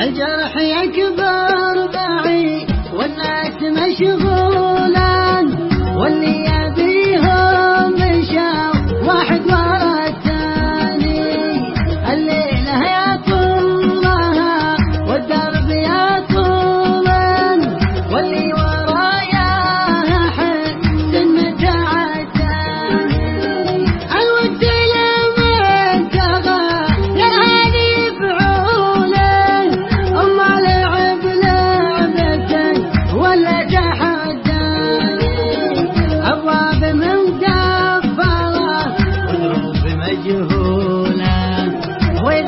الجرح يكبر بعيد والناس مشغول. you now. Where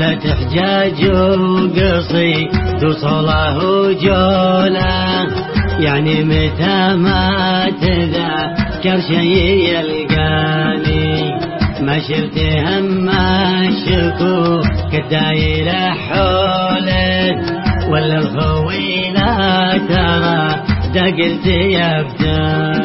طالت تحجاج قصي توصله وجوله يعني متى ما تذكر شي يلقاني. ما شفت هم شكو الدايرة حولك ولا الخوي لا ترى دقلت بدان